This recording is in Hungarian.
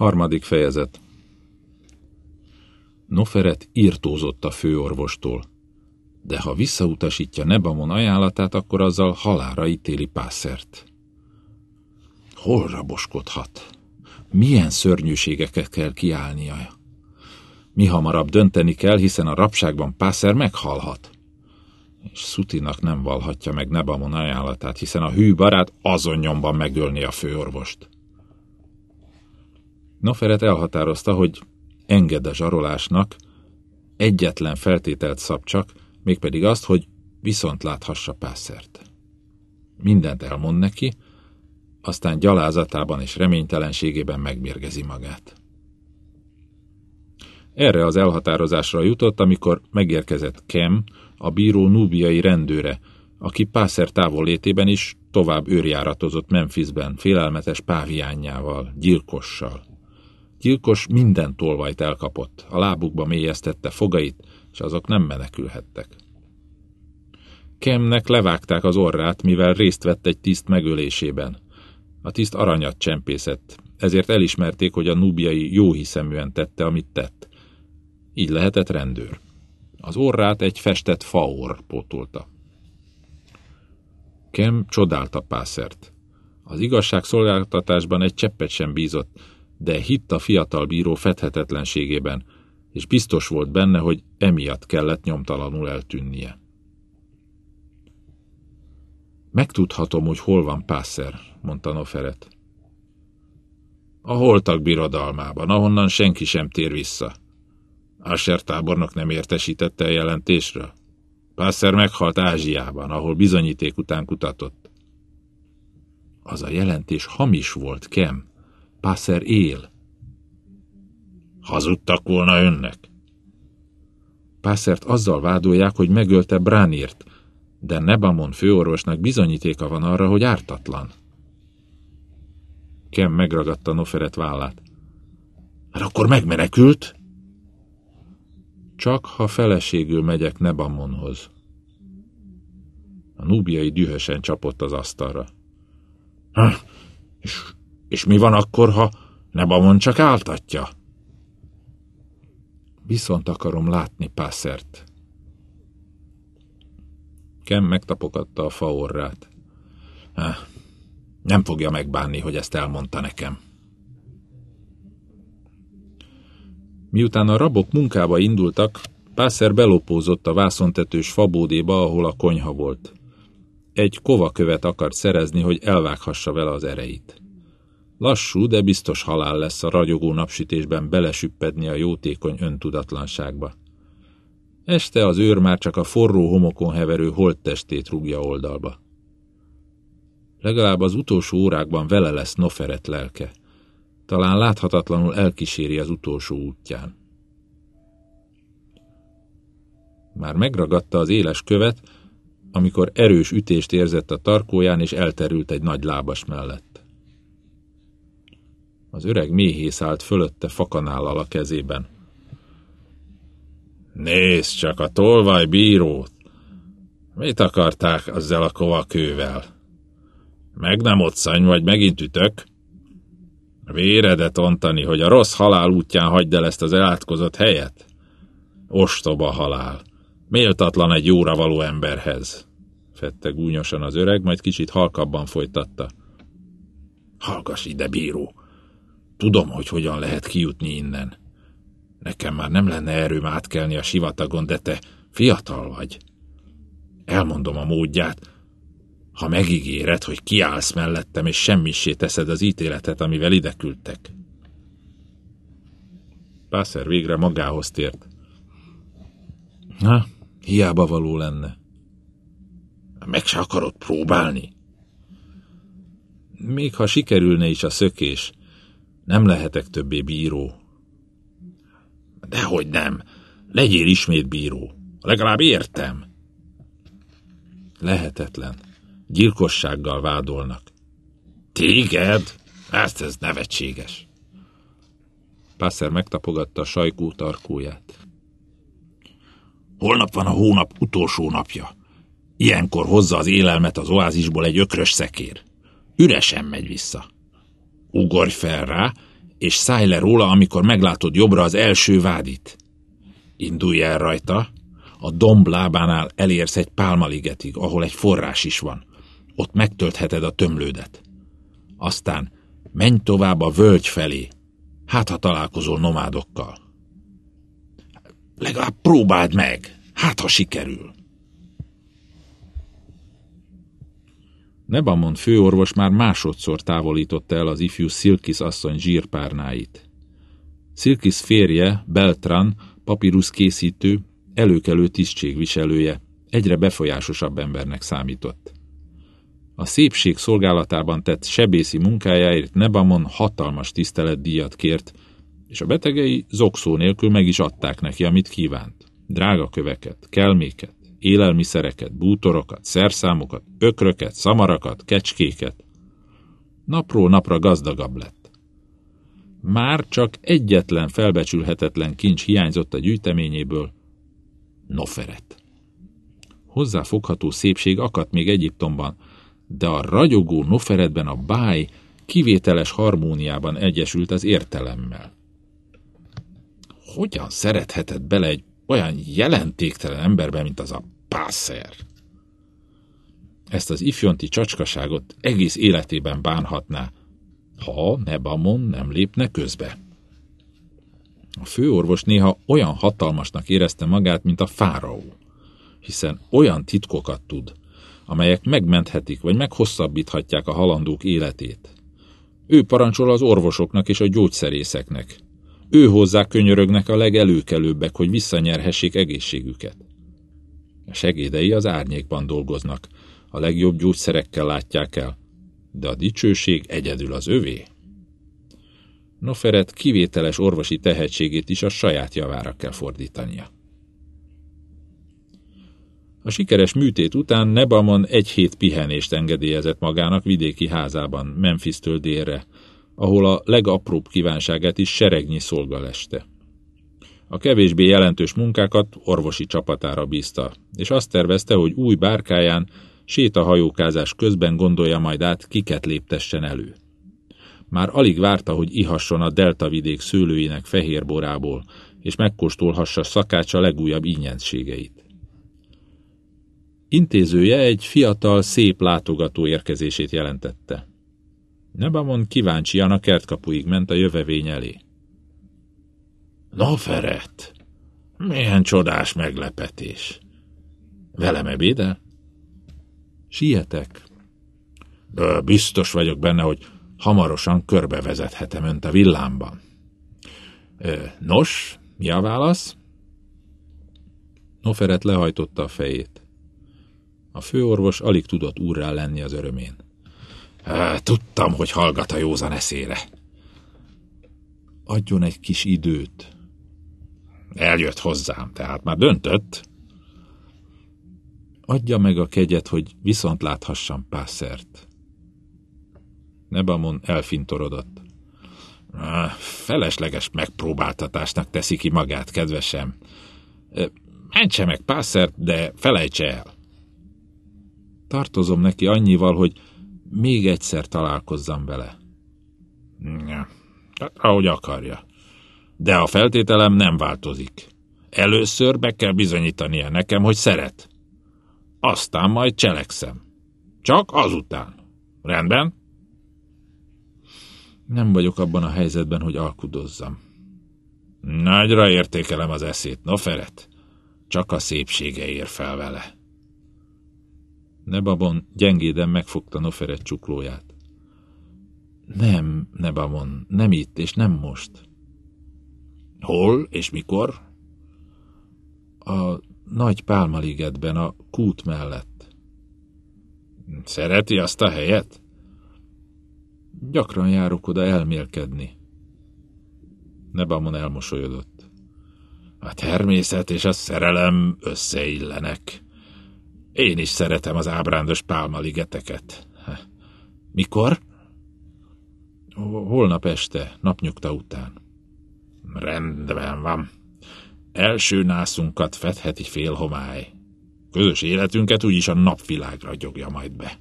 Harmadik fejezet. Noferet írtózott a főorvostól, de ha visszautasítja Nebamon ajánlatát, akkor azzal halára ítéli Pászert. Hol raboskodhat? Milyen szörnyűségeket kell kiállnia? Mi hamarabb dönteni kell, hiszen a rabságban Pászer meghalhat. És Szutinak nem valhatja meg Nebamon ajánlatát, hiszen a hű barát azon nyomban megölni a főorvost. Noferet elhatározta, hogy enged a zsarolásnak, egyetlen feltételt szab csak, mégpedig azt, hogy viszont láthassa Pászert. Mindent elmond neki, aztán gyalázatában és reménytelenségében megmérgezi magát. Erre az elhatározásra jutott, amikor megérkezett Kem, a bíró núbiai rendőre, aki Pászer távollétében is tovább őrjáratozott Memphisben, félelmetes páviánjával, gyilkossal. Gyilkos minden tolvajt elkapott, a lábukba mélyeztette fogait, és azok nem menekülhettek. Kemnek levágták az orrát, mivel részt vett egy tiszt megölésében. A tiszt aranyat csempészett, ezért elismerték, hogy a nubiai jóhiszeműen tette, amit tett. Így lehetett rendőr. Az orrát egy festett faor pótolta. Kem csodálta Pászert. Az igazságszolgáltatásban egy cseppet sem bízott, de hitt a fiatal bíró fedhetetlenségében, és biztos volt benne, hogy emiatt kellett nyomtalanul eltűnnie. Megtudhatom, hogy hol van Pászer, mondta Noferet. A holtak birodalmában, ahonnan senki sem tér vissza. Asher tábornok nem értesítette a jelentésről. Pászer meghalt Ázsiában, ahol bizonyíték után kutatott. Az a jelentés hamis volt, Kem. Pászer él. Hazudtak volna önnek? Pászert azzal vádolják, hogy megölte Bránírt, de Nebamon főorvosnak bizonyítéka van arra, hogy ártatlan. Kem megragadta Noferet vállát. Hát akkor megmenekült? Csak ha feleségül megyek Nebamonhoz. A núbiai dühösen csapott az asztalra. Ha, és, és mi van akkor, ha Nebamon csak áltatja? Viszont akarom látni Pászert. Kem megtapogatta a faorrát. Nem fogja megbánni, hogy ezt elmondta nekem. Miután a rabok munkába indultak, Pászer belopózott a vászontetős fabódéba, ahol a konyha volt. Egy kovakövet akart szerezni, hogy elvághassa vele az ereit. Lassú, de biztos halál lesz a ragyogó napsütésben belesüppedni a jótékony öntudatlanságba. Este az őr már csak a forró homokon heverő holttestét rúgja oldalba. Legalább az utolsó órákban vele lesz Noferet lelke. Talán láthatatlanul elkíséri az utolsó útján. Már megragadta az éles követ, amikor erős ütést érzett a tarkóján, és elterült egy nagy lábas mellett. Az öreg méhész állt fölötte fakanállal a kezében. Nézd csak a tolvaj bírót! Mit akarták ezzel a kovakővel? Meg nem otszany, vagy megint ütök? Véredet ontani, hogy a rossz halál útján hagyd el ezt az elátkozott helyet? Ostoba halál. Méltatlan egy jóra való emberhez. Fette gúnyosan az öreg, majd kicsit halkabban folytatta. Hallgass ide, bíró! Tudom, hogy hogyan lehet kijutni innen. Nekem már nem lenne erőm átkelni a sivatagon, de te fiatal vagy. Elmondom a módját, ha megígéred, hogy kiállsz mellettem, és semmisé teszed az ítéletet, amivel ide küldtek. Pászer végre magához tért. Na, hiába való lenne. Meg se akarod próbálni? Még ha sikerülne is a szökés, nem lehetek többé bíró. Dehogy nem. Legyél ismét bíró. Legalább értem. Lehetetlen. Gyilkossággal vádolnak. Téged? Ezt ez nevetséges. Pászer megtapogatta a sajkó tarkóját. Holnap van a hónap utolsó napja. Ilyenkor hozza az élelmet az oázisból egy ökrös szekér. Üresen megy vissza. Ugorj fel rá, és szállj le róla, amikor meglátod jobbra az első vádit. Indulj el rajta, a domb lábánál elérsz egy pálmaligetig, ahol egy forrás is van. Ott megtöltheted a tömlődet. Aztán menj tovább a völgy felé, hát ha találkozol nomádokkal. Legalább próbáld meg, hát ha sikerül. Nebamon főorvos már másodszor távolította el az ifjú Silkis asszony zsírpárnáit. Silkis férje, Beltran, papírus készítő, előkelő tisztségviselője, egyre befolyásosabb embernek számított. A szépség szolgálatában tett sebészi munkájáért Nebamon hatalmas tiszteletdíjat kért, és a betegei zokszó nélkül meg is adták neki, amit kívánt. Drága köveket, kelméket, élelmiszereket, bútorokat, szerszámokat, ökröket, szamarakat, kecskéket. Napról napra gazdagabb lett. Már csak egyetlen felbecsülhetetlen kincs hiányzott a gyűjteményéből, Noferet. Hozzáfogható szépség akadt még Egyiptomban, de a ragyogó Noferetben a báj kivételes harmóniában egyesült az értelemmel. Hogyan szerethetett bele egy olyan jelentéktelen emberbe, mint az a pászer? Ezt az ifjonti csacskaságot egész életében bánhatná, ha Nebamon nem lépne közbe. A főorvos néha olyan hatalmasnak érezte magát, mint a fáraó, hiszen olyan titkokat tud, amelyek megmenthetik vagy meghosszabbíthatják a halandók életét. Ő parancsol az orvosoknak és a gyógyszerészeknek. Ő hozzá könyörögnek a legelőkelőbbek, hogy visszanyerhessék egészségüket. A segédei az árnyékban dolgoznak, a legjobb gyógyszerekkel látják el, de a dicsőség egyedül az övé. Noferet kivételes orvosi tehetségét is a saját javára kell fordítania. A sikeres műtét után Nebamon egy hét pihenést engedélyezett magának vidéki házában, Memphis-től délre, ahol a legapróbb kívánságát is seregnyi szolga leste. A kevésbé jelentős munkákat orvosi csapatára bízta, és azt tervezte, hogy új bárkáján sétahajókázás közben gondolja majd át, kiket léptessen elő. Már alig várta, hogy ihasson a deltavidék szőlőinek fehérborából, és megkóstolhassa szakácsa legújabb ínyenségeit. Intézője egy fiatal, szép látogató érkezését jelentette. Nebamon kíváncsian a kertkapuig ment a jövevény elé. No, milyen csodás meglepetés. Velem ebédel? Sietek. De biztos vagyok benne, hogy hamarosan körbevezethetem önt a villámban. Nos, mi a válasz? Noferet lehajtotta a fejét. A főorvos alig tudott úrrá lenni az örömén. Tudtam, hogy hallgat a józan eszére. Adjon egy kis időt. Eljött hozzám, tehát már döntött. Adja meg a kegyet, hogy viszont láthassam Pászert. Nebamon elfintorodott. Felesleges megpróbáltatásnak teszi ki magát, kedvesem. Mentse meg Pászert, de felejtse el. Tartozom neki annyival, hogy még egyszer találkozzam vele. Ja, hát, ahogy akarja. De a feltételem nem változik. Először be kell bizonyítania nekem, hogy szeret. Aztán majd cselekszem. Csak azután. Rendben? Nem vagyok abban a helyzetben, hogy alkudozzam. Nagyra értékelem az eszét, Noferet. Csak a szépsége ér fel vele. Nebabon gyengéden megfogta Noferet csuklóját. Nem, Nebamon, nem itt és nem most. Hol és mikor? A nagy pálmaligetben, a kút mellett. Szereti azt a helyet? Gyakran járok oda elmélkedni. Nebamon elmosolyodott. A természet és a szerelem összeillenek. Én is szeretem az ábrándos pálmaligeteket. Mikor? Holnap este, napnyugta után. Rendben van. Első nászunkat fedheti fél homály. Közös életünket úgyis a napvilágra gyogja majd be.